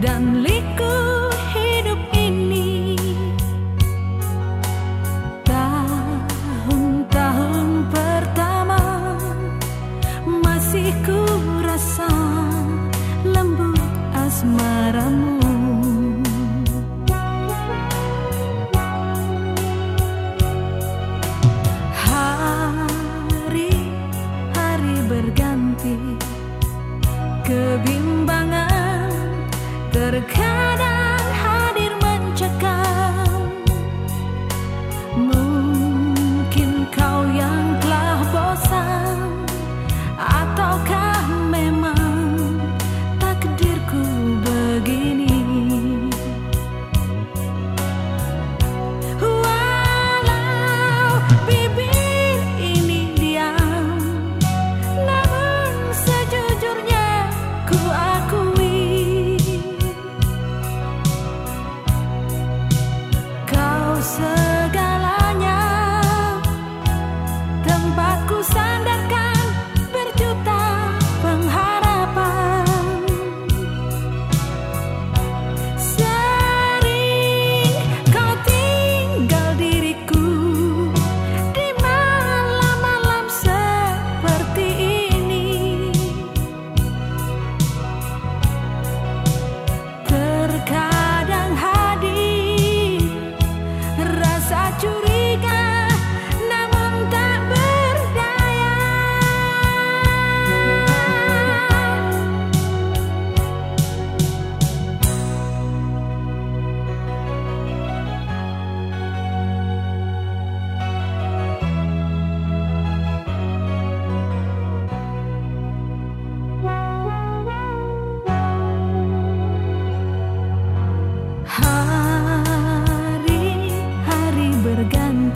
dan liku hidup ini. Tahun-tahun pertama masih ku rasa lembut asmaramu. から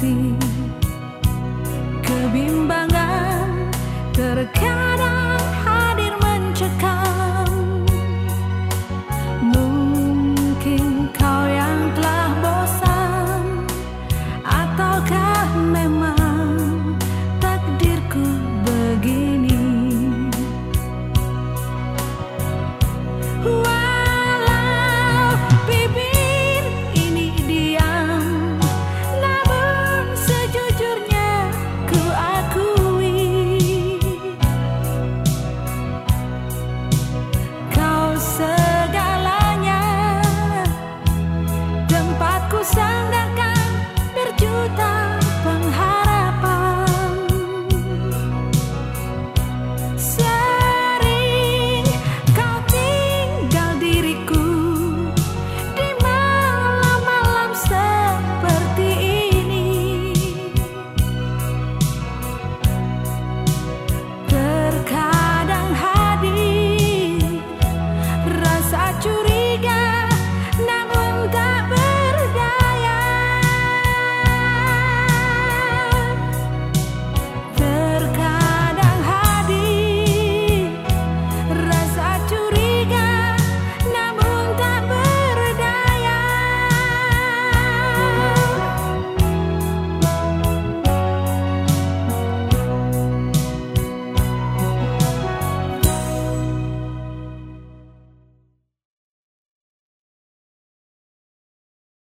的